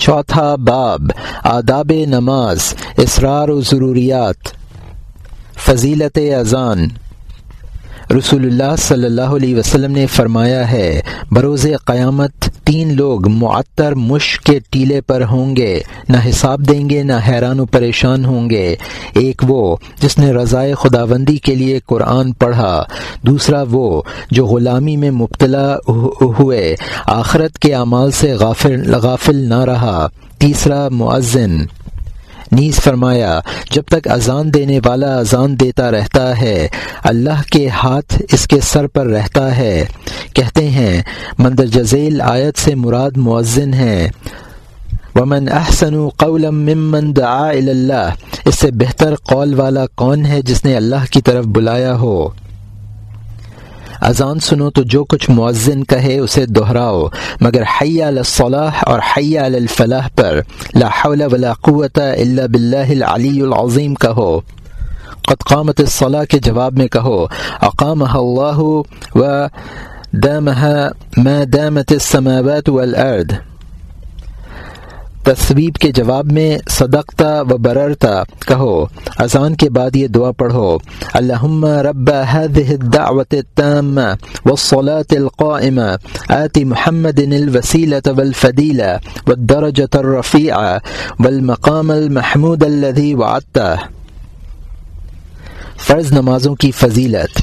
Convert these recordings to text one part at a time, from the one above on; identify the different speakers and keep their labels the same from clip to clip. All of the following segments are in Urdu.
Speaker 1: چوتھا باب آداب نماز اسرار و ضروریات فضیلت اذان۔ رسول اللہ صلی اللہ علیہ وسلم نے فرمایا ہے، بروز قیامت تین لوگ معطر مشق کے ٹیلے پر ہوں گے، نہ حساب دیں گے، نہ حیران و پریشان ہوں گے۔ ایک وہ جس نے رضائے خداوندی کے لیے قرآن پڑھا، دوسرا وہ جو غلامی میں مبتلا ہوئے، آخرت کے اعمال سے غافل غافل نہ رہا۔ تیسرا معزن نیز فرمایا، جب تک اذان دینے والا اذان دیتا رہتا ہے، اللہ کے ہاتھ اس کے سر پر رہتا ہے۔ کہتے ہیں مندرجزیل آیت سے مراد معذن ہے۔ ومن احسن قولا ممن دعا اللہ اس سے بہتر قول والا کون ہے جس نے اللہ کی طرف بلایا ہو؟ اذان سنو تو جو کچھ مؤذن کہے اسے دہراؤ، مگر حیا الصلاح اور حیا الفلاح پر لا حول ولا قوت الا باللہ العلی العظیم کہو۔ قد قامت الصلاح کے جواب میں کہو، اقامها اللہ و دامها ما دامت السماوات والارض۔ تصویب کے جواب میں صدقتا و بررتا کہو۔ اذان کے بعد یہ دعا پڑھو۔ اللہم رب هذه الدعوة التامة والصلاة القائمة آت محمد الوسيلة والفديلة والدرجة الرفيعة والمقام المحمود الذي وعدته فرض نمازوں کی فضیلت۔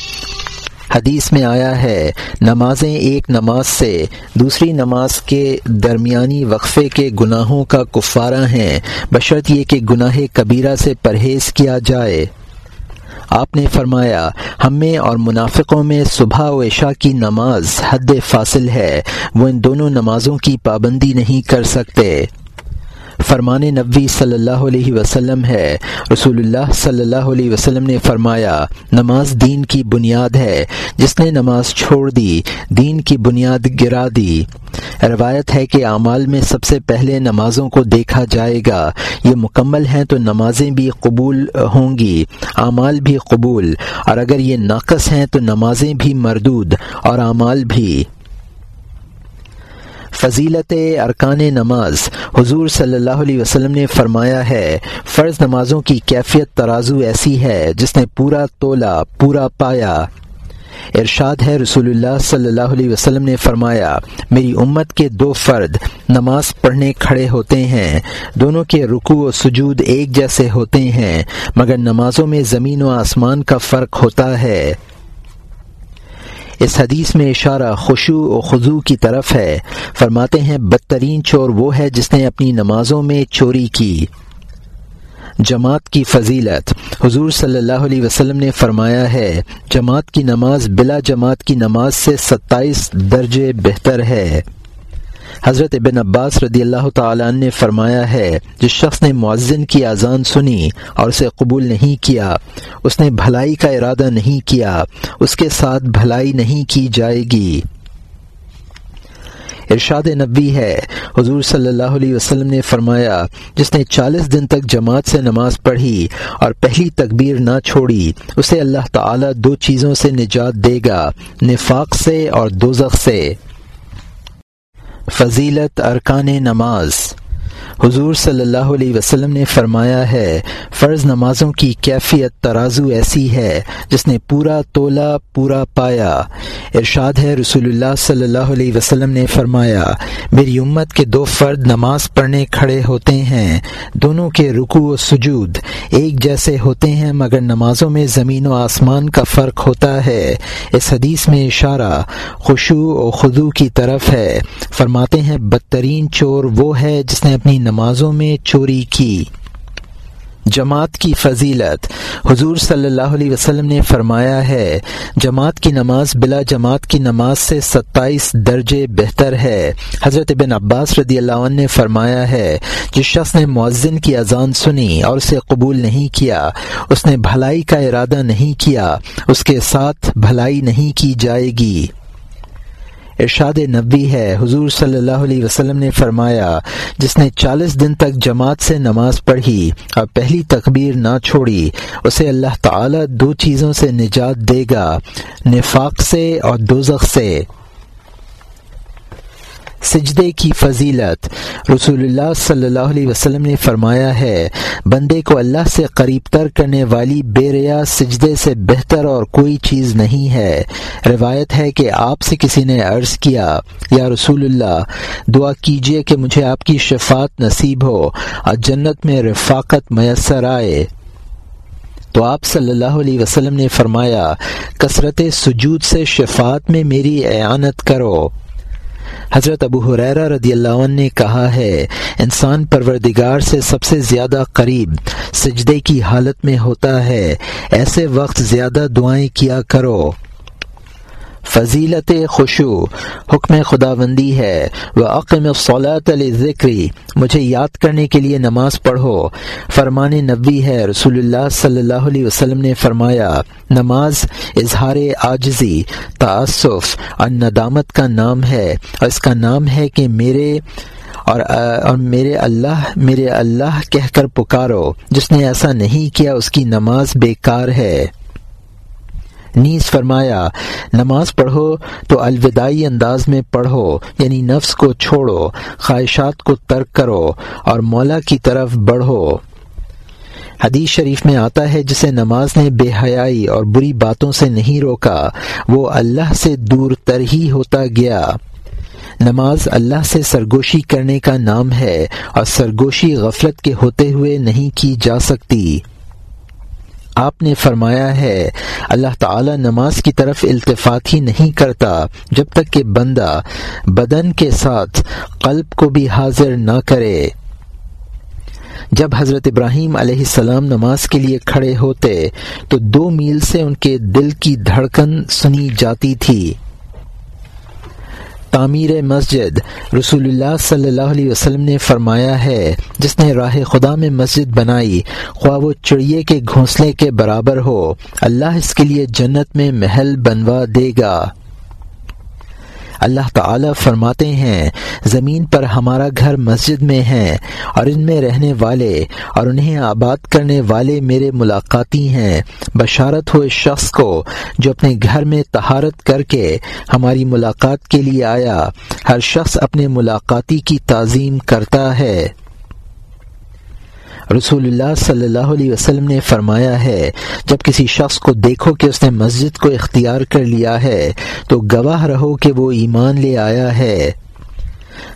Speaker 1: حدیث میں آیا ہے، نمازیں ایک نماز سے دوسری نماز کے درمیانی وقفے کے گناہوں کا کفارہ ہیں۔ بشرط یہ کہ گناہ کبیرہ سے پرہیز کیا جائے۔ آپ نے فرمایا، ہم میں اور منافقوں میں صبح و عشاء کی نماز حد فاصل ہے، وہ ان دونوں نمازوں کی پابندی نہیں کر سکتے۔ فرمان نبوی صلی اللہ علیہ وسلم ہے۔ رسول اللہ صلی اللہ علیہ وسلم نے فرمایا، نماز دین کی بنیاد ہے۔ جس نے نماز چھوڑ دی، دین کی بنیاد گرا دی۔ روایت ہے کہ اعمال میں سب سے پہلے نمازوں کو دیکھا جائے گا۔ یہ مکمل ہیں تو نمازیں بھی قبول ہوں گی، اعمال بھی قبول۔ اور اگر یہ ناقص ہیں تو نمازیں بھی مردود اور اعمال بھی۔ فضیلت ارکان نماز۔ حضور صلی اللہ علیہ وسلم نے فرمایا ہے، فرض نمازوں کی کیفیت ترازو ایسی ہے، جس نے پورا تولا، پورا پایا۔ ارشاد ہے رسول اللہ صلی اللہ علیہ وسلم نے فرمایا، میری امت کے دو فرد نماز پڑھنے کھڑے ہوتے ہیں۔ دونوں کے رکو و سجود ایک جیسے ہوتے ہیں، مگر نمازوں میں زمین و آسمان کا فرق ہوتا ہے۔ اس حدیث میں اشارہ خوشو و خضو کی طرف ہے۔ فرماتے ہیں، بدترین چور وہ ہے جس نے اپنی نمازوں میں چوری کی۔ جماعت کی فضیلت۔ حضور صلی اللہ علیہ وسلم نے فرمایا ہے، جماعت کی نماز بلا جماعت کی نماز سے ستائیس درجے بہتر ہے۔ حضرت ابن عباس رضی اللہ تعالیٰ نے فرمایا ہے، جس شخص نے معذن کی اذان سنی اور اسے قبول نہیں کیا، اس نے بھلائی کا ارادہ نہیں کیا، اس کے ساتھ بھلائی نہیں کی جائے گی۔ ارشاد نبی ہے۔ حضور صلی اللہ علیہ وسلم نے فرمایا، جس نے چالیس دن تک جماعت سے نماز پڑھی اور پہلی تکبیر نہ چھوڑی، اسے اللہ تعالی دو چیزوں سے نجات دے گا، نفاق سے اور دوزخ سے۔ فضیلت ارکان نماز حضور صلی اللہ علیہ وسلم نے فرمایا ہے، فرض نمازوں کی کیفیت ترازو ایسی ہے، جس نے پورا تولا پورا پایا۔ ارشاد ہے رسول اللہ صلی اللہ علیہ وسلم نے فرمایا، میری امت کے دو فرد نماز پڑھنے کھڑے ہوتے ہیں، دونوں کے رکو و سجود ایک جیسے ہوتے ہیں، مگر نمازوں میں زمین و آسمان کا فرق ہوتا ہے۔ اس حدیث میں اشارہ خوشو و خدو کی طرف ہے۔ فرماتے ہیں، بدترین چور وہ ہے جس نے اپنی نمازوں میں چوری کی۔ جماعت کی فضیلت۔ حضور صلی اللہ علیہ وسلم نے فرمایا ہے، جماعت کی نماز بلا جماعت کی نماز سے ستائیس درجے بہتر ہے۔ حضرت بن عباس رضی اللہ عنہ نے فرمایا ہے، جس شخص نے معذن کی اذان سنی اور اسے قبول نہیں کیا، اس نے بھلائی کا ارادہ نہیں کیا، اس کے ساتھ بھلائی نہیں کی جائے گی۔ ارشاد نبی ہے۔ حضور صلی اللہ علیہ وسلم نے فرمایا، جس نے چالیس دن تک جماعت سے نماز پڑھی اور پہلی تکبیر نہ چھوڑی، اسے اللہ تعالی دو چیزوں سے نجات دے گا، نفاق سے اور دوزخ سے۔ سجدے کی فضیلت۔ رسول اللہ صلی اللہ علیہ وسلم نے فرمایا ہے، بندے کو اللہ سے قریب تر کرنے والی بے ریا سجدے سے بہتر اور کوئی چیز نہیں ہے۔ روایت ہے کہ آپ سے کسی نے عرض کیا، یا رسول اللہ، دعا کیجیے کہ مجھے آپ کی شفات نصیب ہو اور جنت میں رفاقت میسر آئے۔ تو آپ صلی اللہ علیہ وسلم نے فرمایا، کثرت سجود سے شفات میں میری اعانت کرو۔ حضرت ابو حریرہ رضی اللہ عنہ نے کہا ہے، انسان پروردگار سے سب سے زیادہ قریب سجدے کی حالت میں ہوتا ہے۔ ایسے وقت زیادہ دعائیں کیا کرو۔ فضیلت خوشو، حکم خدا بندی ہے وہ عقم صلاۃ ذکری مجھے یاد کرنے کے لیے نماز پڑھو۔ فرمان نبی ہے رسول اللہ صلی اللہ علیہ وسلم نے فرمایا، نماز اظہار عاجزی تعصف اور ندامت کا نام ہے۔ اور اس کا نام ہے کہ میرے اور اور میرے اللہ میرے اللہ کہہ کر پکارو۔ جس نے ایسا نہیں کیا، اس کی نماز بیکار ہے۔ نیز فرمایا، نماز پڑھو تو الوداعی انداز میں پڑھو یعنی نفس کو چھوڑو، خواہشات کو ترک کرو اور مولا کی طرف بڑھو۔ حدیث شریف میں آتا ہے، جسے نماز نے بے حیائی اور بری باتوں سے نہیں روکا، وہ اللہ سے دور تر ہی ہوتا گیا۔ نماز اللہ سے سرگوشی کرنے کا نام ہے اور سرگوشی غفلت کے ہوتے ہوئے نہیں کی جا سکتی۔ آپ نے فرمایا ہے، اللہ تعالی نماز کی طرف التفات ہی نہیں کرتا جب تک کہ بندہ بدن کے ساتھ قلب کو بھی حاضر نہ کرے۔ جب حضرت ابراہیم علیہ السلام نماز کے لیے کھڑے ہوتے تو دو میل سے ان کے دل کی دھڑکن سنی جاتی تھی۔ تعمیر مسجد۔ رسول اللہ صلی اللہ علیہ وسلم نے فرمایا ہے، جس نے راہ خدا میں مسجد بنائی، خواہ وہ چڑیے کے گھونسلے کے برابر ہو۔ اللہ اس کے لیے جنت میں محل بنوا دے گا۔ اللہ تعالی فرماتے ہیں، زمین پر ہمارا گھر مسجد میں ہے اور ان میں رہنے والے اور انہیں آباد کرنے والے میرے ملاقاتی ہیں۔ بشارت ہو اس شخص کو جو اپنے گھر میں تہارت کر کے ہماری ملاقات کے لیے آیا۔ ہر شخص اپنے ملاقاتی کی تعظیم کرتا ہے۔ رسول اللہ صلی اللہ علیہ وسلم نے فرمایا ہے، جب کسی شخص کو دیکھو کہ اس نے مسجد کو اختیار کر لیا ہے، تو گواہ رہو کہ وہ ایمان لے آیا ہے۔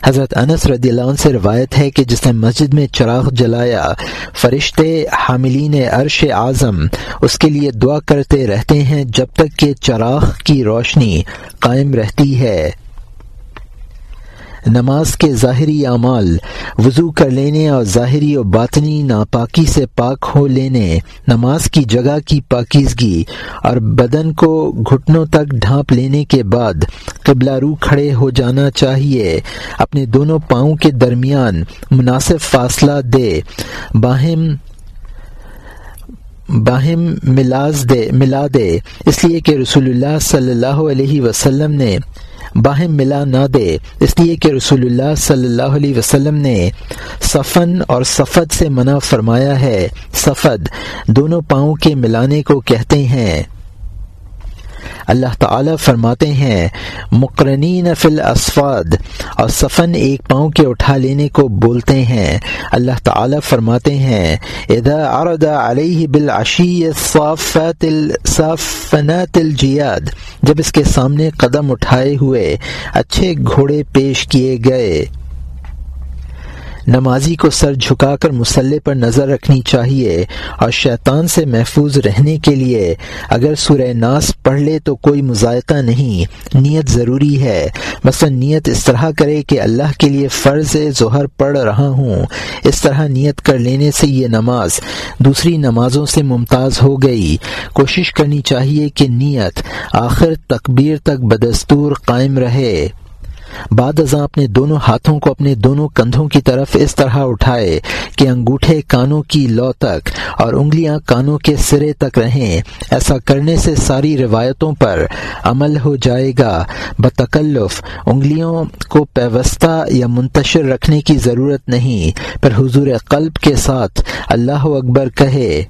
Speaker 1: حضرت انس رضی اللہ عنہ سے روایت ہے کہ جس نے مسجد میں چراغ جلایا، فرشتے حاملین عرش اعظم اس کے لیے دعا کرتے رہتے ہیں جب تک کہ چراغ کی روشنی قائم رہتی ہے۔ نماز کے ظاہری اعمال، وضو کر لینے اور ظاہری و باطنی ناپاکی سے پاک ہو لینے، نماز کی جگہ کی پاکیزگی اور بدن کو گھٹنوں تک ڈھانپ لینے کے بعد قبلہ رو کھڑے ہو جانا چاہیے، اپنے دونوں پاؤں کے درمیان مناسب فاصلہ دے، باہم باہم ملاز دے، ملا دے۔ اس لیے کہ رسول اللہ صلی اللہ علیہ وسلم نے باہم ملا نہ دے۔ اس لیے کہ رسول اللہ صلی اللہ علیہ وسلم نے صفن اور صفد سے منع فرمایا ہے۔ صفد دونوں پاؤں کے ملانے کو کہتے ہیں۔ اللہ تعالی فرماتے ہیں، مقرنین فل اسفاد اور صفن ایک پاؤں کے اٹھا لینے کو بولتے ہیں۔ اللہ تعالی فرماتے ہیں، اذا عرض علیہ بالعشی صافات الصافنات الجیاد، جب اس کے سامنے قدم اٹھائے ہوئے، اچھے گھوڑے پیش کیے گئے۔ نمازی کو سر جھکا کر مسلح پر نظر رکھنی چاہیے اور شیطان سے محفوظ رہنے کے لیے اگر سورہ ناس پڑھ لے تو کوئی مذائقہ نہیں، نیت ضروری ہے۔ مثلا نیت اس طرح کرے کہ اللہ کے لیے فرض ظہر پڑھ رہا ہوں۔ اس طرح نیت کر لینے سے یہ نماز دوسری نمازوں سے ممتاز ہو گئی۔ کوشش کرنی چاہیے کہ نیت آخر تکبیر تک بدستور قائم رہے۔ بعد ازاں اپنے دونوں ہاتھوں کو اپنے دونوں کندھوں کی طرف اس طرح اٹھائے کہ انگوٹھے کانوں کی لو تک اور انگلیاں کانوں کے سرے تک رہیں۔ ایسا کرنے سے ساری روایتوں پر عمل ہو جائے گا۔ بتکلف، انگلیوں کو پیوستہ یا منتشر رکھنے کی ضرورت نہیں، پر حضور قلب کے ساتھ اللہ اکبر کہے۔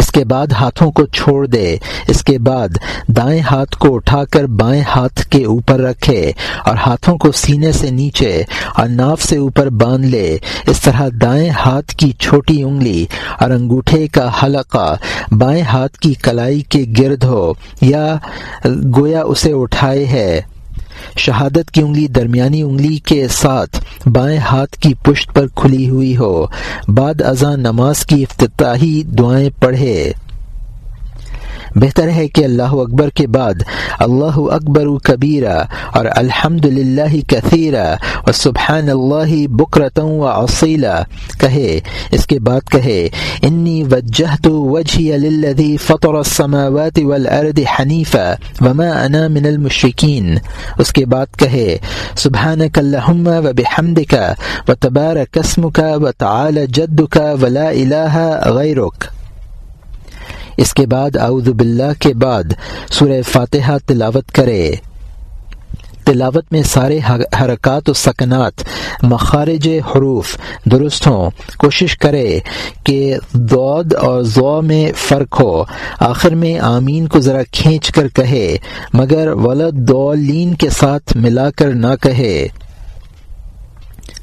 Speaker 1: اس کے بعد ہاتھوں کو چھوڑ دے۔ اس کے بعد دائیں ہاتھ کو اٹھا کر بائیں ہاتھ کے اوپر رکھے اور ہاتھوں کو سینے سے نیچے اور ناف سے اوپر باندھ لے۔ اس طرح دائیں ہاتھ کی چھوٹی انگلی اور انگوٹھے کا حلقہ بائیں ہاتھ کی کلائی کے گرد ہو یا گویا اسے اٹھائے ہے۔ شہادت کی انگلی درمیانی انگلی کے ساتھ بائیں ہاتھ کی پشت پر کھلی ہوئی ہو۔ بعد ازاں نماز کی افتتاحی دعائیں پڑھے۔ بہتر ہے کہ اللہ اکبر کے بعد اللہ اکبر کبیرہ اور الحمد للہ کثیرہ و سبحان اللہ بکرتوں و اصیلا کہے، اس کے بعد کہے، انی وجہ تو وجہ للذی فطر السماوات والارض حنیفہ وما انا من المشرکین. اس کے بعد کہے، سبحانک اللہم و بحمدک و تبارک اسمک و تعالی جدک ولا الہ غیرک. اس کے بعد اعوذ باللہ کے بعد سورہ فاتحہ تلاوت کرے۔ تلاوت میں سارے حرکات و سکنات، مخارج حروف، درست ہوں۔ کوشش کرے کہ دود اور ضو میں فرق ہو۔ آخر میں آمین کو ذرا کھینچ کر کہے، مگر ولد دولین کے ساتھ ملا کر نہ کہے۔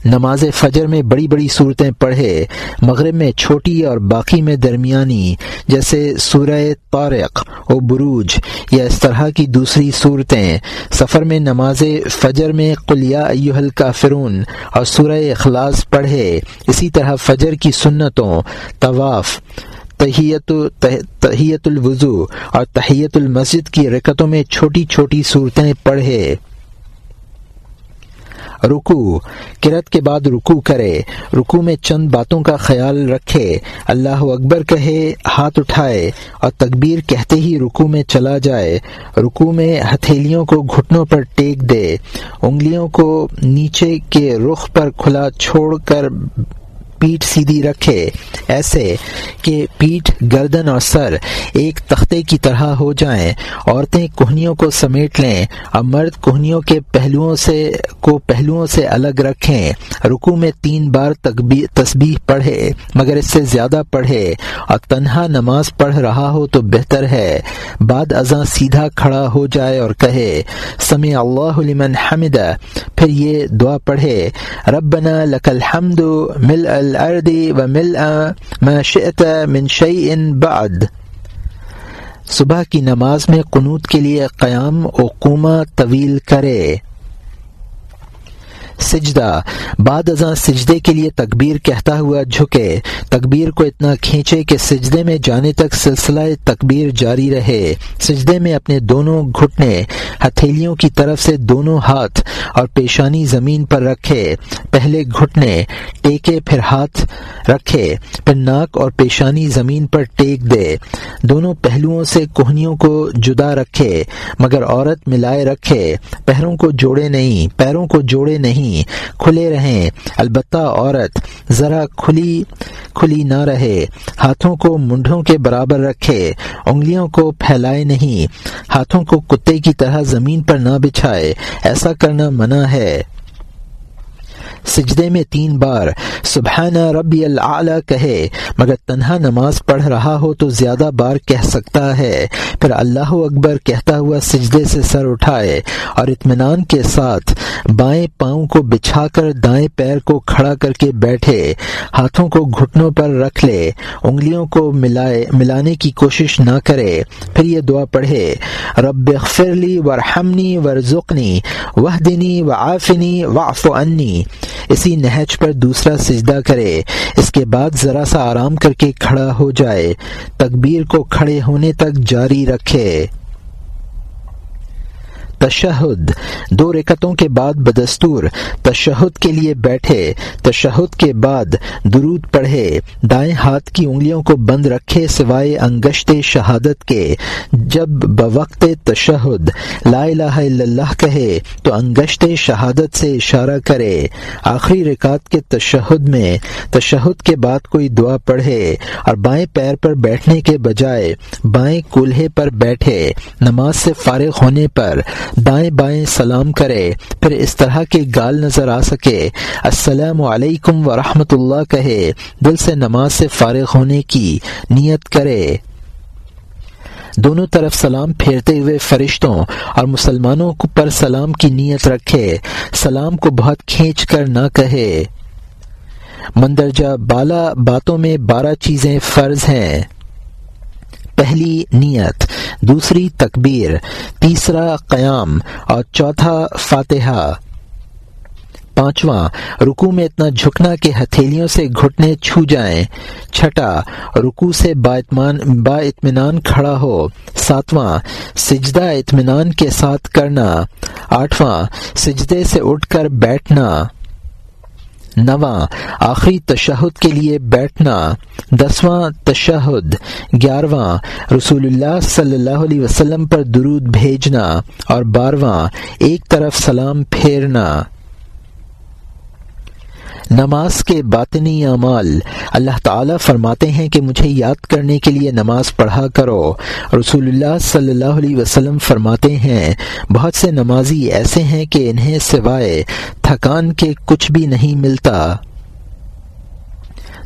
Speaker 1: نماز فجر میں بڑی بڑی صورتیں پڑھے، مغرب میں چھوٹی اور باقی میں درمیانی، جیسے سورہ طارق و بروج یا اس طرح کی دوسری صورتیں۔ سفر میں نماز فجر میں قلیا ایوہل کافرون اور سورہ اخلاص پڑھے۔ اسی طرح فجر کی سنتوں، طواف، تحیت تحیت الوضو اور تحیت المسجد کی رکتوں میں چھوٹی چھوٹی صورتیں پڑھے۔ رکو۔ کرت کے بعد رکو کرے۔ رکو میں چند باتوں کا خیال رکھے۔ اللہ اکبر کہے، ہاتھ اٹھائے اور تکبیر کہتے ہی رکو میں چلا جائے۔ رکو میں ہتھیلیوں کو گھٹنوں پر ٹیک دے۔ انگلیوں کو نیچے کے رخ پر کھلا چھوڑ کر پیٹ سیدھی رکھے، ایسے کہ پیٹ، گردن اور سر ایک تختے کی طرح ہو جائیں۔ عورتیں کوہنیوں کو سمیٹ لیں اور مرد کوہنیوں کے پہلوؤں سے، کو پہلوؤں سے الگ رکھیں۔ رکو میں تین بار تسبیح پڑھے، مگر اس سے زیادہ پڑھے۔ اور تنہا نماز پڑھ رہا ہو تو بہتر ہے۔ بعد ازاں سیدھا کھڑا ہو جائے اور کہے سمع اللہ لمن حمد پھر یہ دعا پڑھے، ربنا لک الحمد مل الارض وملء ما شئت من شيء بعد۔ صبح کی نماز میں قنوت کے لیے قیام و قومہ طویل کرے۔ سجدہ۔ بعد ازاں سجدے کے لیے تکبیر کہتا ہوا جھکے۔ تکبیر کو اتنا کھینچے کہ سجدے میں جانے تک سلسلہ تکبیر جاری رہے۔ سجدے میں اپنے دونوں گھٹنے، ہتھیلیوں کی طرف سے دونوں ہاتھ اور پیشانی زمین پر رکھے۔ پہلے گھٹنے، ٹیکے پھر ہاتھ رکھے۔ پھر ناک اور پیشانی زمین پر ٹیک دے۔ دونوں پہلوؤں سے کوہنیوں کو جدا رکھے، مگر عورت ملائے رکھے۔ پیروں کو جوڑے نہیں، پیروں کو جوڑے نہیں نہیں۔ کھلے رہیں۔ البتہ عورت ذرا کھلی کھلی نہ رہے۔ ہاتھوں کو منڈوں کے برابر رکھے۔ انگلیوں کو پھیلائے نہیں۔ ہاتھوں کو کتے کی طرح زمین پر نہ بچھائے۔ ایسا کرنا منع ہے۔ سجدے میں تین بار سبحانہ ربی العلی کہے، مگر تنہا نماز پڑھ رہا ہو تو زیادہ بار کہہ سکتا ہے۔ پھر اللہ اکبر کہتا ہوا سجدے سے سر اٹھائے اور اطمینان کے ساتھ بائیں پاؤں کو بچھا کر دائیں پیر کو کھڑا کر کے بیٹھے، ہاتھوں کو گھٹنوں پر رکھ لے، انگلیوں کو ملائے، ملانے کی کوشش نہ کرے۔ پھر یہ دعا پڑھے، رب اغفرلی ورحمنی ورزقنی، وحدنی وعافنی وعف عنی۔ اسی نہج پر دوسرا سجدہ کرے۔ اس کے بعد ذرا سا آرام کر کے کھڑا ہو جائے۔ تکبیر کو کھڑے ہونے تک جاری رکھے۔ تشہد، دو رکتوں کے بعد بدستور، تشہد کے لیے بیٹھے، تشہد کے بعد درود پڑھے، دائیں ہاتھ کی انگلیوں کو بند رکھے سوائے انگشت شہادت کے۔ جب بوقت تشہد، لا الہ الا اللہ کہے، تو انگشت شہادت سے اشارہ کرے۔ آخری رکعت کے تشہد میں، تشہد کے بعد کوئی دعا پڑھے اور بائیں پیر پر بیٹھنے کے بجائے بائیں کولہے پر بیٹھے، نماز سے فارغ ہونے پر دائیں بائیں سلام کرے، پھر اس طرح کے گال نظر آ سکے۔ السلام علیکم ورحمۃ اللہ کہے، دل سے نماز سے فارغ ہونے کی نیت کرے۔ دونوں طرف سلام پھیرتے ہوئے فرشتوں اور مسلمانوں پر سلام کی نیت رکھے۔ سلام کو بہت کھینچ کر نہ کہے۔ مندرجہ بالا باتوں میں بارہ چیزیں فرض ہیں۔ پہلی نیت، دوسری تکبیر، تیسرا قیام، اور چوتھا فاتحہ۔ پانچواں رکو میں اتنا جھکنا کہ ہتھیلیوں سے گھٹنے چھو جائیں۔ چھٹا رکو سے با اطمینان کھڑا ہو۔ ساتواں، سجدہ اطمینان کے ساتھ کرنا۔ آٹھواں، سجدے سے اٹھ کر بیٹھنا۔ نواں، آخری تشہد کے لیے بیٹھنا، دسواں تشہد، گیارہواں، رسول اللہ صلی اللہ علیہ وسلم پر درود بھیجنا، اور بارہواں، ایک طرف سلام پھیرنا۔ نماز کے باطنی اعمال۔ اللہ تعالیٰ فرماتے ہیں کہ مجھے یاد کرنے کے لیے نماز پڑھا کرو۔ رسول اللہ صلی اللہ علیہ وسلم فرماتے ہیں، بہت سے نمازی ایسے ہیں کہ انہیں سوائے تھکان کے کچھ بھی نہیں ملتا۔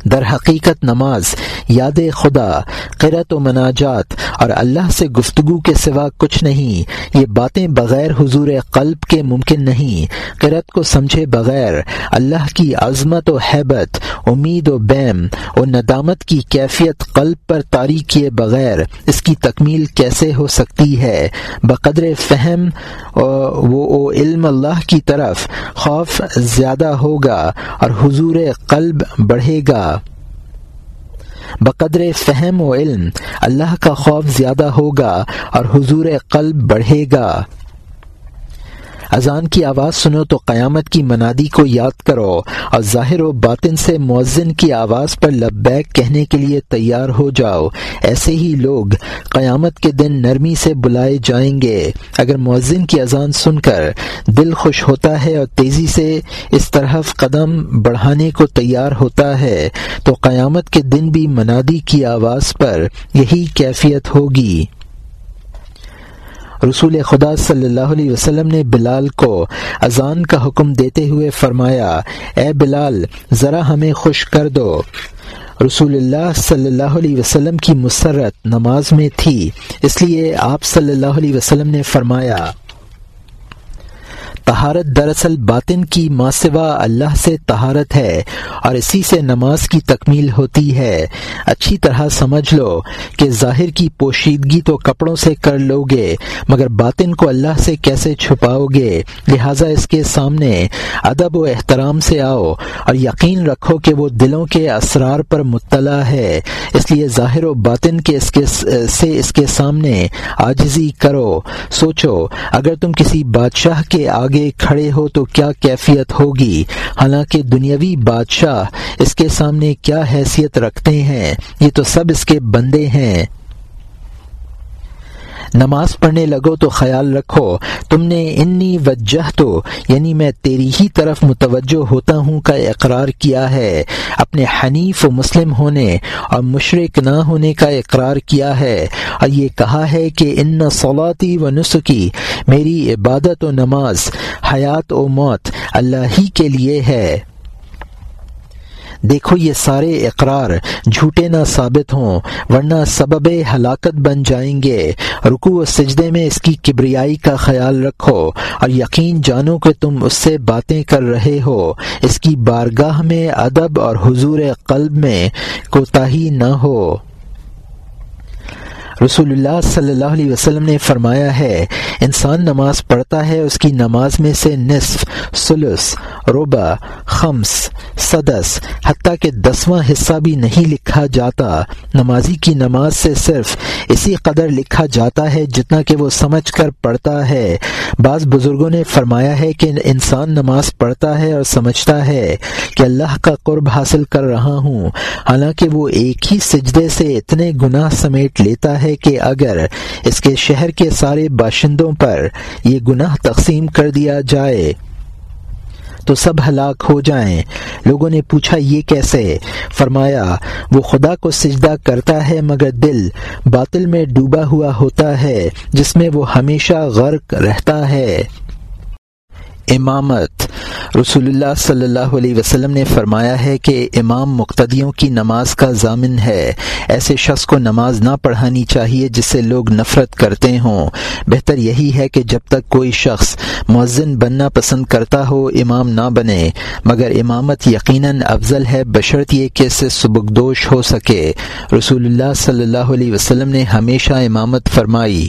Speaker 1: در حقیقت نماز، یاد خدا، قرت و مناجات اور اللہ سے گفتگو کے سوا کچھ نہیں، یہ باتیں بغیر حضور قلب کے ممکن نہیں، قرت کو سمجھے بغیر اللہ کی عظمت و حیبت، امید و بیم و ندامت کی کیفیت قلب پر تاریخ کیے بغیر اس کی تکمیل کیسے ہو سکتی ہے؟ بقدر فہم و علم اللہ کی طرف خوف زیادہ ہوگا اور حضور قلب بڑھے گا۔ بقدر فہم و علم اللہ کا خوف زیادہ ہوگا اور حضور قلب بڑھے گا۔ اذان کی آواز سنو تو قیامت کی منادی کو یاد کرو اور ظاہر و باطن سے مؤذن کی آواز پر لبیک کہنے کے لیے تیار ہو جاؤ۔ ایسے ہی لوگ قیامت کے دن نرمی سے بلائے جائیں گے۔ اگر مؤذن کی اذان سن کر دل خوش ہوتا ہے اور تیزی سے اس طرف قدم بڑھانے کو تیار ہوتا ہے، تو قیامت کے دن بھی منادی کی آواز پر یہی کیفیت ہوگی۔ رسول خدا صلی اللہ علیہ وسلم نے بلال کو اذان کا حکم دیتے ہوئے فرمایا، اے بلال، ذرا ہمیں خوش کر دو۔ رسول اللہ صلی اللہ علیہ وسلم کی مسرت نماز میں تھی، اس لیے آپ صلی اللہ علیہ وسلم نے فرمایا تہارت دراصل باطن کی ماسوا اللہ سے تہارت ہے اور اسی سے نماز کی تکمیل ہوتی ہے۔ اچھی طرح سمجھ لو کہ ظاہر کی پوشیدگی تو کپڑوں سے کر لو گے مگر باطن کو اللہ سے کیسے چھپاؤ گے لہٰذا اس کے سامنے ادب و احترام سے آؤ اور یقین رکھو کہ وہ دلوں کے اسرار پر مطلع ہے۔ اس لیے ظاہر و باطن کے اس کے سے اس کے سامنے آجزی کرو۔ سوچو، اگر تم کسی بادشاہ کے آگے آگے کھڑے ہو تو کیا کیفیت ہوگی؟ حالانکہ دنیاوی بادشاہ اس کے سامنے کیا حیثیت رکھتے ہیں، یہ تو سب اس کے بندے ہیں۔ نماز پڑھنے لگو تو خیال رکھو، تم نے انی وجہ تو یعنی میں تیری ہی طرف متوجہ ہوتا ہوں کا اقرار کیا ہے۔ اپنے حنیف و مسلم ہونے اور مشرق نہ ہونے کا اقرار کیا ہے۔ اور یہ کہا ہے کہ ان صلاتی و نسخی میری عبادت و نماز، حیات و موت اللہ ہی کے لیے ہے۔ دیکھو یہ سارے اقرار جھوٹے نہ ثابت ہوں، ورنہ سبب ہلاکت بن جائیں گے۔ رکو و سجدے میں اس کی کبریائی کا خیال رکھو اور یقین جانو کہ تم اس سے باتیں کر رہے ہو۔ اس کی بارگاہ میں ادب اور حضور قلب میں کوتاہی نہ ہو۔ رسول اللہ صلی اللہ علیہ وسلم نے فرمایا ہے، انسان نماز پڑھتا ہے، اس کی نماز میں سے نصف سلس ربا خمس، سدس، حتیٰ کہ دسواں حصہ بھی نہیں لکھا جاتا۔ نمازی کی نماز سے صرف اسی قدر لکھا جاتا ہے جتنا کہ وہ سمجھ کر پڑھتا ہے۔ بعض بزرگوں نے فرمایا ہے کہ انسان نماز پڑھتا ہے اور سمجھتا ہے کہ اللہ کا قرب حاصل کر رہا ہوں، حالانکہ وہ ایک ہی سجدے سے اتنے گناہ سمیٹ لیتا ہے کہ اگر اس کے شہر کے سارے باشندوں پر یہ گناہ تقسیم کر دیا جائے تو سب ہلاک ہو جائیں۔ لوگوں نے پوچھا، یہ کیسے؟ فرمایا، وہ خدا کو سجدہ کرتا ہے مگر دل باطل میں ڈوبا ہوا ہوتا ہے، جس میں وہ ہمیشہ غرق رہتا ہے۔ امامت۔ رسول اللہ صلی اللہ علیہ وسلم نے فرمایا ہے کہ امام مقتدیوں کی نماز کا ضامن ہے۔ ایسے شخص کو نماز نہ پڑھانی چاہیے جس سے لوگ نفرت کرتے ہوں۔ بہتر یہی ہے کہ جب تک کوئی شخص مؤذن بننا پسند کرتا ہو، امام نہ بنے۔ مگر امامت یقیناً افضل ہے بشرط یہ کہ اسے سبکدوش ہو سکے۔ رسول اللہ صلی اللہ علیہ وسلم نے ہمیشہ امامت فرمائی۔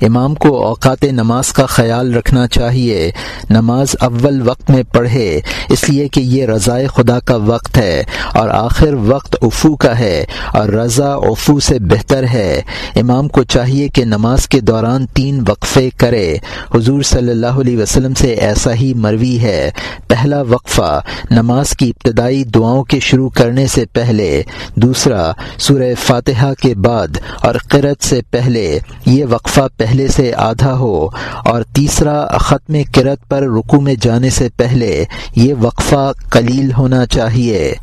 Speaker 1: امام کو اوقات نماز کا خیال رکھنا چاہیے۔ نماز اول وقت میں پڑھے، اس لیے کہ یہ رضائے خدا کا وقت ہے اور آخر وقت افو کا ہے اور رضا افو سے بہتر ہے۔ امام کو چاہیے کہ نماز کے دوران تین وقفے کرے۔ حضور صلی اللہ علیہ وسلم سے ایسا ہی مروی ہے۔ پہلا وقفہ، نماز کی ابتدائی دعاؤں کے شروع کرنے سے پہلے۔ دوسرا، سورہ فاتحہ کے بعد اور قرت سے پہلے۔ یہ وقفہ پہلے پہلے سے آدھا ہو اور تیسرا ختم کرت پر رکو میں جانے سے پہلے یہ وقفہ قلیل ہونا چاہیے۔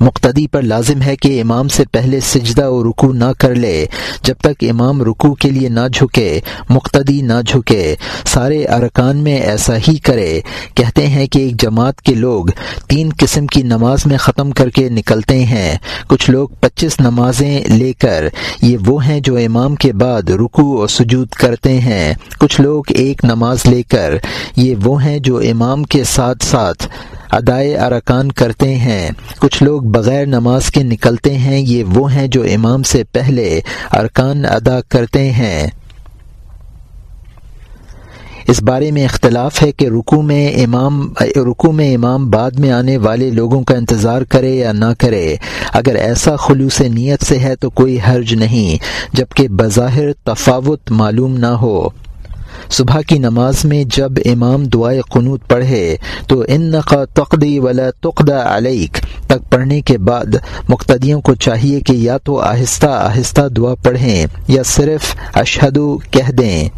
Speaker 1: مقتدی پر لازم ہے کہ امام سے پہلے سجدہ و رکو نہ کر لے، جب تک امام رکو کے لیے نہ جھکے، مقتدی نہ جھکے۔ سارے ارکان میں ایسا ہی کرے۔ کہتے ہیں کہ ایک جماعت کے لوگ تین قسم کی نماز میں ختم کر کے نکلتے ہیں۔ کچھ لوگ پچیس نمازیں لے کر، یہ وہ ہیں جو امام کے بعد رکو اور سجود کرتے ہیں۔ کچھ لوگ ایک نماز لے کر، یہ وہ ہیں جو امام کے ساتھ ساتھ ادائے ارکان کرتے ہیں۔ کچھ لوگ بغیر نماز کے نکلتے ہیں، یہ وہ ہیں جو امام سے پہلے ارکان ادا کرتے ہیں۔ اس بارے میں اختلاف ہے کہ رکو میں امام رکو میں امام بعد میں آنے والے لوگوں کا انتظار کرے یا نہ کرے۔ اگر ایسا خلوص نیت سے ہے تو کوئی حرج نہیں، جبکہ بظاہر تفاوت معلوم نہ ہو۔ صبح کی نماز میں جب امام دعائے قنوت پڑھے تو ان کا تقدی ولا تقدا علیک، تک پڑھنے کے بعد مقتدیوں کو چاہیے کہ یا تو آہستہ آہستہ دعا پڑھیں یا صرف اشہدو کہہ دیں۔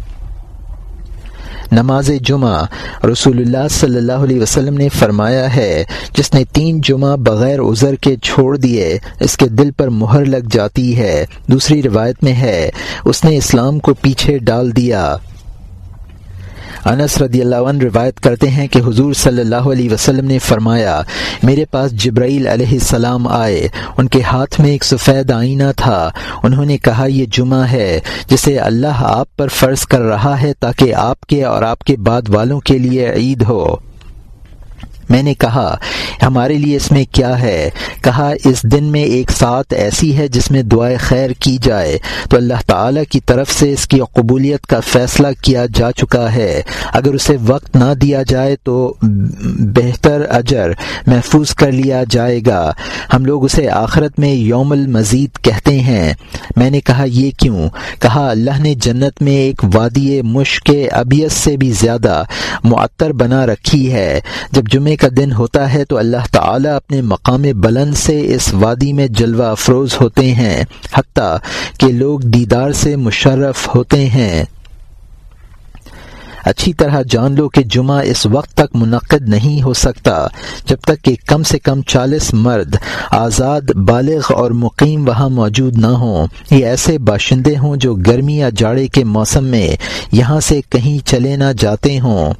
Speaker 1: نماز جمعہ، رسول اللہ صلی اللہ علیہ وسلم نے فرمایا ہے، جس نے تین جمعہ بغیر عذر کے چھوڑ دیے، اس کے دل پر مہر لگ جاتی ہے۔ دوسری روایت میں ہے، اس نے اسلام کو پیچھے ڈال دیا۔ انس رضی اللہ عنہ روایت کرتے ہیں کہ حضور صلی اللہ علیہ وسلم نے فرمایا، میرے پاس جبرائیل علیہ السلام آئے، ان کے ہاتھ میں ایک سفید آئینہ تھا۔ انہوں نے کہا، یہ جمعہ ہے، جسے اللہ آپ پر فرض کر رہا ہے تاکہ آپ کے اور آپ کے بعد والوں کے لیے عید ہو۔ میں نے کہا، ہمارے لیے اس میں کیا ہے؟ کہا، اس دن میں ایک ساتھ ایسی ہے جس میں دعائیں خیر کی جائے۔ تو اللہ تعالی کی طرف سے اس کی قبولیت کا فیصلہ کیا جا چکا ہے۔ اگر اسے وقت نہ دیا جائے تو بہتر اجر محفوظ کر لیا جائے گا۔ ہم لوگ اسے آخرت میں یوم المزید کہتے ہیں۔ میں نے کہا، یہ کیوں؟ کہا، اللہ نے جنت میں ایک وادی مشق ابیت سے بھی زیادہ معطر بنا رکھی ہے۔ جب جمعے کا دن ہوتا ہے تو اللہ تعالی اپنے مقام بلند سے اس وادی میں جلوہ افروز ہوتے ہیں، حتیٰ کہ لوگ دیدار سے مشرف ہوتے ہیں۔ اچھی طرح جان لو کہ جمعہ اس وقت تک منعقد نہیں ہو سکتا، جب تک کہ کم سے کم چالیس مرد آزاد، بالغ اور مقیم وہاں موجود نہ ہوں۔ یہ ایسے باشندے ہوں جو گرمی یا جاڑے کے موسم میں یہاں سے کہیں چلے نہ جاتے ہوں۔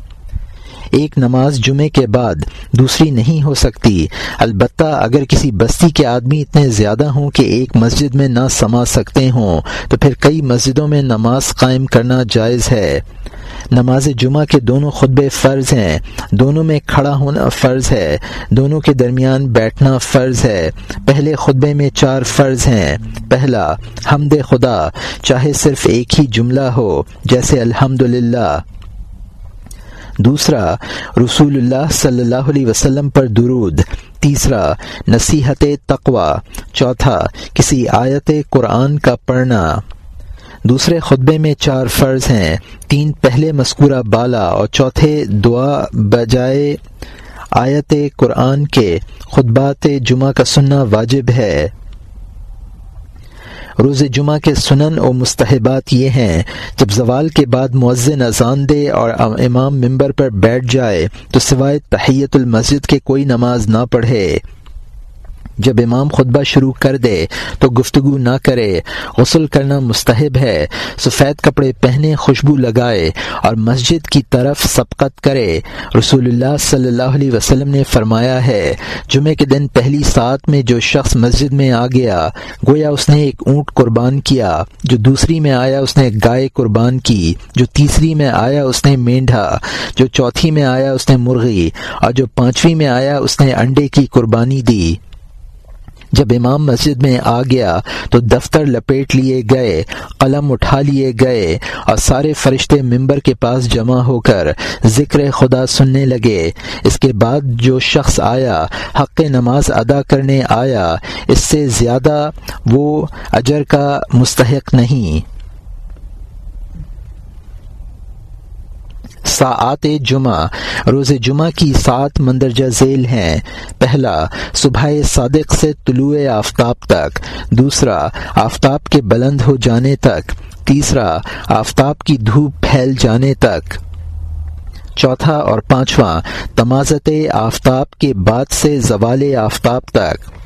Speaker 1: ایک نماز جمعے کے بعد دوسری نہیں ہو سکتی۔ البتہ اگر کسی بستی کے آدمی اتنے زیادہ ہوں کہ ایک مسجد میں نہ سما سکتے ہوں، تو پھر کئی مسجدوں میں نماز قائم کرنا جائز ہے۔ نماز جمعہ کے دونوں خطبے فرض ہیں۔ دونوں میں کھڑا ہونا فرض ہے۔ دونوں کے درمیان بیٹھنا فرض ہے۔ پہلے خطبے میں چار فرض ہیں۔ پہلا، حمد خدا، چاہے صرف ایک ہی جملہ ہو، جیسے الحمد دوسرا رسول اللہ صلی اللہ علیہ وسلم پر درود. تیسرا، نصیحت تقوا چوتھا، کسی آیت قرآن کا پڑھنا. دوسرے خطبے میں چار فرض ہیں. تین پہلے مذکورہ بالا اور چوتھے دعا بجائے آیت قرآن کے. خطبات جمعہ کا سننا واجب ہے. روز جمعہ کے سنن و مستحبات یہ ہیں، جب زوال کے بعد مؤذن اذان دے اور امام ممبر پر بیٹھ جائے، تو سوائے تحیت المسجد کے کوئی نماز نہ پڑھے۔ جب امام خطبہ شروع کر دے تو گفتگو نہ کرے، غسل کرنا مستحب ہے، سفید کپڑے پہنے خوشبو لگائے اور مسجد کی طرف سبقت کرے۔ رسول اللہ صلی اللہ علیہ وسلم نے فرمایا ہے جمعے کے دن پہلی سات میں جو شخص مسجد میں آ گیا، گویا اس نے ایک اونٹ قربان کیا، جو دوسری میں آیا اس نے گائے قربان کی، جو تیسری میں آیا اس نے مینڈھا، جو چوتھی میں آیا اس نے مرغی، اور جو پانچویں میں آیا اس نے انڈے کی قربانی دی۔ جب امام مسجد میں آ گیا تو دفتر لپیٹ لیے گئے، قلم اٹھا لیے گئے اور سارے فرشتے ممبر کے پاس جمع ہو کر ذکر خدا سننے لگے۔ اس کے بعد جو شخص آیا، حق نماز ادا کرنے آیا، اس سے زیادہ وہ اجر کا مستحق نہیں۔ ساعت جمعہ، روز جمعہ کی سات مندرجہ ذیل ہیں۔ پہلا، صبح صادق سے طلوع آفتاب تک۔ دوسرا، آفتاب کے بلند ہو جانے تک۔ تیسرا، آفتاب کی دھوپ پھیل جانے تک۔ چوتھا اور پانچواں، تمازت آفتاب کے بعد سے زوال آفتاب تک۔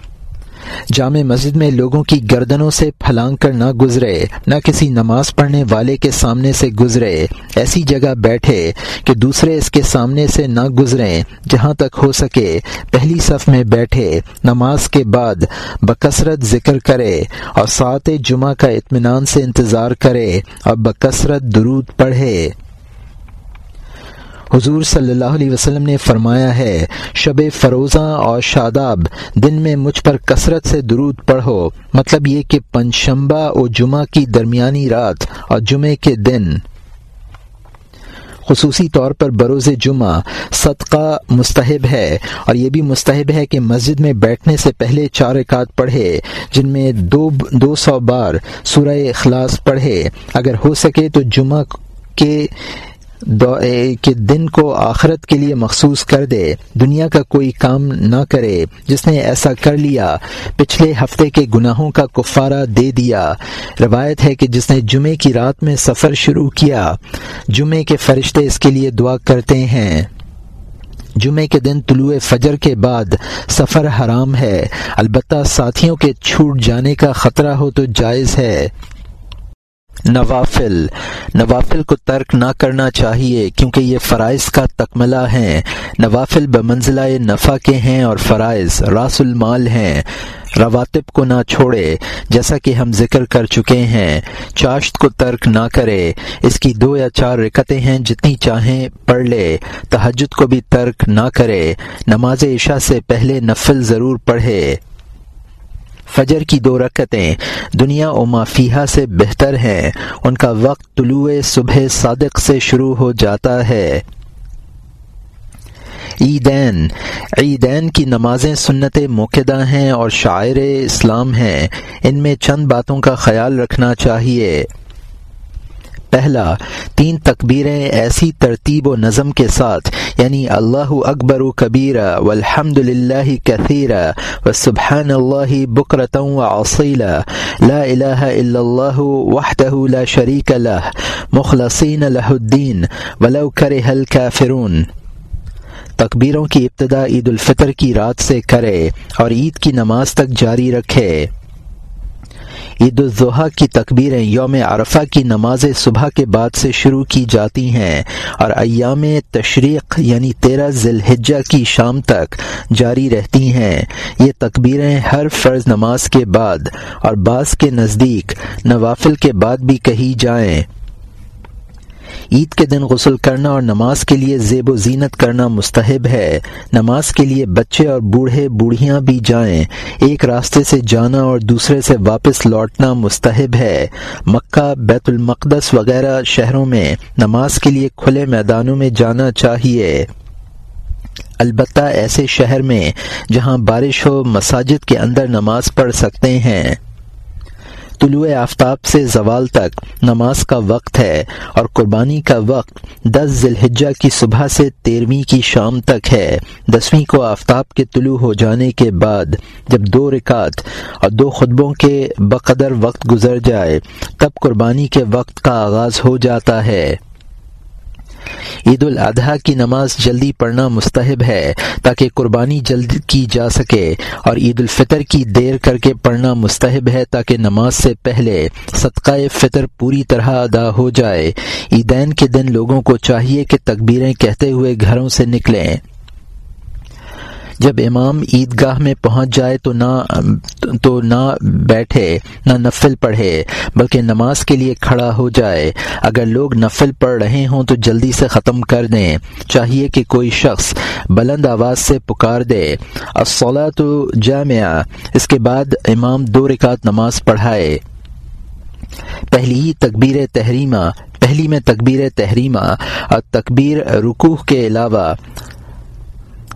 Speaker 1: جامع مسجد میں لوگوں کی گردنوں سے پھلانگ کر نہ گزرے، نہ کسی نماز پڑھنے والے کے سامنے سے گزرے۔ ایسی جگہ بیٹھے کہ دوسرے اس کے سامنے سے نہ گزریں، جہاں تک ہو سکے۔ پہلی صف میں بیٹھے، نماز کے بعد بکثرت ذکر کرے اور سات جمعہ کا اطمینان سے انتظار کرے۔ اور بکثرت درود پڑھے۔ حضور صلی اللہ علیہ وسلم نے فرمایا ہے، شب فروزاں اور شاداب، دن میں مجھ پر کثرت سے درود پڑھو۔ مطلب یہ کہ پنجشنبہ اور جمعہ کی درمیانی رات اور جمعے کے دن۔ خصوصی طور پر بروز جمعہ صدقہ مستحب ہے، اور یہ بھی مستحب ہے کہ مسجد میں بیٹھنے سے پہلے چار اکات پڑھے، جن میں دو دو سو بار سورہ اخلاص پڑھے۔ اگر ہو سکے تو جمعہ کے کہ دن کو آخرت کے لیے مخصوص کر دے، دنیا کا کوئی کام نہ کرے، جس نے ایسا کر لیا، پچھلے ہفتے کے گناہوں کا کفارہ دے دیا۔ روایت ہے کہ جس نے جمعے کی رات میں سفر شروع کیا، جمعے کے فرشتے اس کے لیے دعا کرتے ہیں۔ جمعے کے دن طلوع فجر کے بعد سفر حرام ہے، البتہ ساتھیوں کے چھوٹ جانے کا خطرہ ہو تو جائز ہے۔ نوافل۔ نوافل کو ترک نہ کرنا چاہیے کیونکہ یہ فرائض کا تکملہ ہیں۔ نوافل بمنزلہ نفع کے ہیں اور فرائض راس المال ہیں۔ رواتب کو نہ چھوڑے، جیسا کہ ہم ذکر کر چکے ہیں۔ چاشت کو ترک نہ کرے۔ اس کی دو یا چار رکتیں ہیں جتنی چاہیں پڑھ لے۔ تحجد کو بھی ترک نہ کرے۔ نماز عشاء سے پہلے نفل ضرور پڑھے۔ فجر کی دو رکتیں دنیا و مافیہ سے بہتر ہیں۔ ان کا وقت طلوع صبح صادق سے شروع ہو جاتا ہے۔ عیدین عیدین کی نمازیں سنت موقع ہیں اور شاعر اسلام ہیں۔ ان میں چند باتوں کا خیال رکھنا چاہیے۔ پہلا تین تکبیریں ایسی ترتیب و نظم کے ساتھ یعنی اللہ اکبر و کبیر و الحمد للہ کثیر و سبحان اللہ بکرتوں و لا الہ الا اللہ وحدہ لا شریک لہ، مخلصین لہ الدین ولو کرہ الکافرون۔ تکبیروں کی ابتدا عید الفطر کی رات سے کرے اور عید کی نماز تک جاری رکھے۔ عید الضحیٰ کی تکبیریں یوم عرفہ کی نماز صبح کے بعد سے شروع کی جاتی ہیں اور ایام تشریق یعنی تیرہ ذی الحجہ کی شام تک جاری رہتی ہیں۔ یہ تکبیریں ہر فرض نماز کے بعد اور بعض کے نزدیک نوافل کے بعد بھی کہی جائیں۔ عید کے دن غسل کرنا اور نماز کے لیے زیب و زینت کرنا مستحب ہے۔ نماز کے لیے بچے اور بوڑھے بوڑھیاں بھی جائیں۔ ایک راستے سے جانا اور دوسرے سے واپس لوٹنا مستحب ہے۔ مکہ، بیت المقدس وغیرہ شہروں میں نماز کے لیے کھلے میدانوں میں جانا چاہیے۔ البتہ ایسے شہر میں جہاں بارش ہو، مساجد کے اندر نماز پڑھ سکتے ہیں۔ طلوع آفتاب سے زوال تک نماز کا وقت ہے اور قربانی کا وقت دس ذی الحجہ کی صبح سے تیرہویں کی شام تک ہے۔ دسویں کو آفتاب کے طلوع ہو جانے کے بعد جب دو رکعت اور دو خطبوں کے بقدر وقت گزر جائے، تب قربانی کے وقت کا آغاز ہو جاتا ہے۔ عید الاضحیٰ کی نماز جلدی پڑھنا مستحب ہے تاکہ قربانی جلد کی جا سکے اور عید الفطر کی دیر کر کے پڑھنا مستحب ہے تاکہ نماز سے پہلے صدقہ فطر پوری طرح ادا ہو جائے۔ عیدین کے دن لوگوں کو چاہیے کہ تکبیریں کہتے ہوئے گھروں سے نکلیں۔ جب امام عیدگاہ میں پہنچ جائے تو نہ تو نہ بیٹھے، نہ نفل پڑھے، بلکہ نماز کے لیے کھڑا ہو جائے۔ اگر لوگ نفل پڑھ رہے ہوں تو جلدی سے ختم کر دیں۔ چاہیے کہ کوئی شخص بلند آواز سے پکار دے۔ اصلاح تو جامعہ۔ اس کے بعد امام دو رکعت نماز پڑھائے۔ پہلی ہی تکبیر تحریمہ۔ پہلی میں تکبیر تحریمہ۔ اور تکبیر رکوح کے علاوہ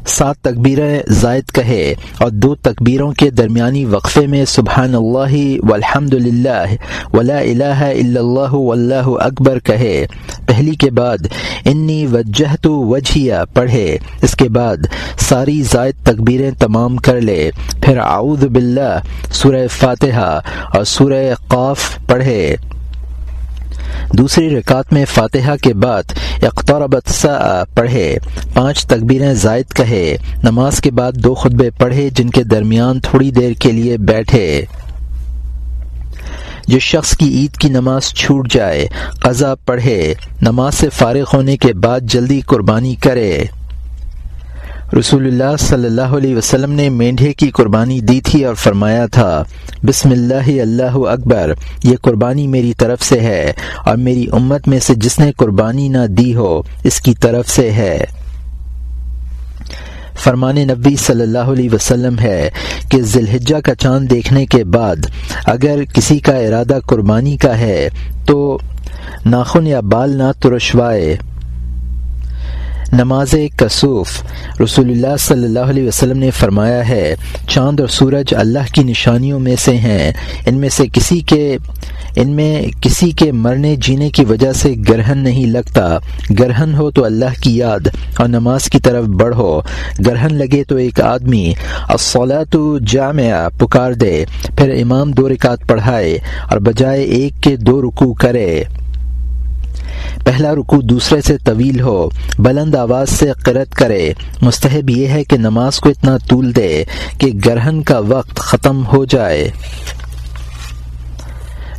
Speaker 1: سات تکبیریں زائد کہے اور دو تکبیروں کے درمیانی وقفے میں سبحان اللہ والحمد للہ ولا الہ الا اللہ واللہ اکبر کہے۔ پہلی کے بعد، انی وجہ تو وجہیا پڑھے۔ اس کے بعد، ساری زائد تکبیریں تمام کر لے۔ پھر اعوذ باللہ، سورہ فاتحہ اور سورہ قاف پڑھے۔ دوسری رکعت میں فاتحہ کے بعد اقتربت سا پڑھے، پانچ تکبیریں زائد کہے، نماز کے بعد دو خطبے پڑھے جن کے درمیان تھوڑی دیر کے لیے بیٹھے۔ جس شخص کی عید کی نماز چھوٹ جائے، قضا پڑھے، نماز سے فارغ ہونے کے بعد جلدی قربانی کرے۔ رسول اللہ صلی اللہ علیہ وسلم نے مینڈھے کی قربانی دی تھی اور فرمایا تھا، بسم اللہ اللہ اکبر، یہ قربانی میری طرف سے ہے اور میری امت میں سے جس نے قربانی نہ دی ہو، اس کی طرف سے ہے۔ فرمان نبی صلی اللہ علیہ وسلم ہے کہ ذلحجہ کا چاند دیکھنے کے بعد اگر کسی کا ارادہ قربانی کا ہے تو ناخن یا بال نہ ترشوائے۔ نماز کسوف رسول اللہ صلی اللہ علیہ وسلم نے فرمایا ہے، چاند اور سورج اللہ کی نشانیوں میں سے ہیں۔ ان میں سے کسی کے، ان میں کسی کے مرنے جینے کی وجہ سے گرہن نہیں لگتا۔ گرہن ہو تو اللہ کی یاد اور نماز کی طرف بڑھو۔ گرہن لگے تو ایک آدمی۔ اصلا تو جامعہ، پکار دے۔ پھر امام دو رکعت پڑھائے اور بجائے ایک کے دو رکو کرے۔ پہلا رکو دوسرے سے طویل ہو، بلند آواز سے قرت کرے۔ مستحب یہ ہے کہ نماز کو اتنا طول دے کہ گرہن کا وقت ختم ہو جائے۔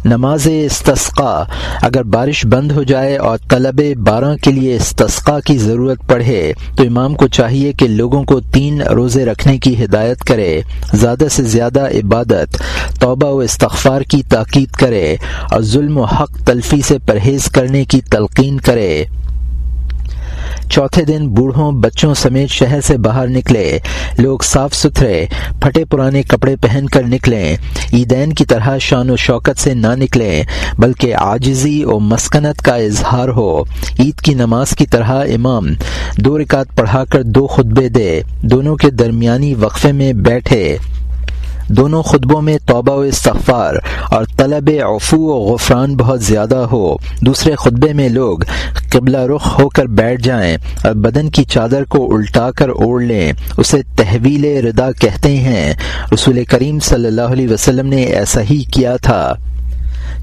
Speaker 1: نماز استسقا اگر بارش بند ہو جائے اور طلب بارہ کے لیے استسقا کی ضرورت پڑے تو امام کو چاہیے کہ لوگوں کو تین روزے رکھنے کی ہدایت کرے۔ زیادہ سے زیادہ عبادت، توبہ و استغفار کی تاکید کرے اور ظلم و حق تلفی سے پرہیز کرنے کی تلقین کرے۔ چوتھے دن بوڑھوں بچوں سمیت شہر سے باہر نکلے۔ لوگ صاف ستھرے، پھٹے پرانے کپڑے پہن کر نکلیں عیدین کی طرح شان و شوکت سے نہ نکلیں بلکہ عاجزی و مسکنت کا اظہار ہو۔ عید کی نماز کی طرح امام دو رکعت پڑھا کر دو خطبے دے، دونوں کے درمیانی وقفے میں بیٹھے۔ دونوں خطبوں میں توبہ و استغفار اور طلب عفو و غفران بہت زیادہ ہو۔ دوسرے خطبے میں لوگ قبلہ رخ ہو کر بیٹھ جائیں اور بدن کی چادر کو الٹا کر اوڑھ لیں۔ اسے تحویل ردا کہتے ہیں۔ رسول کریم صلی اللہ علیہ وسلم نے ایسا ہی کیا تھا۔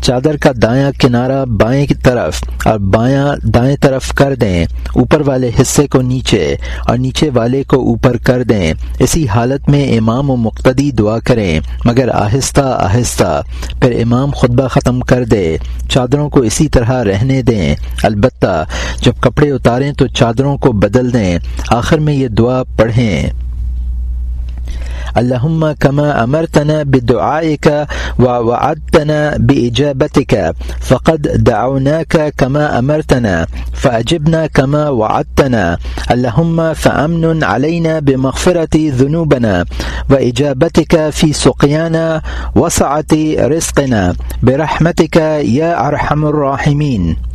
Speaker 1: چادر کا دایاں کنارہ بائیں کی طرف اور بایاں دائیں طرف کر دیں، اوپر والے حصے کو نیچے اور نیچے والے کو اوپر کر دیں۔ اسی حالت میں امام و مقتدی دعا کریں، مگر آہستہ آہستہ پھر امام خطبہ ختم کر دے۔ چادروں کو اسی طرح رہنے دیں۔ البتہ جب کپڑے اتاریں تو چادروں کو بدل دیں۔ آخر میں یہ دعا پڑھیں۔ اللهم كما أمرتنا بدعائك ووعدتنا بإجابتك فقد دعوناك كما أمرتنا فأجبنا كما وعدتنا اللهم فأمن علينا بمغفرة ذنوبنا وإجابتك في سقيانا وسعة رزقنا برحمتك يا أرحم الراحمين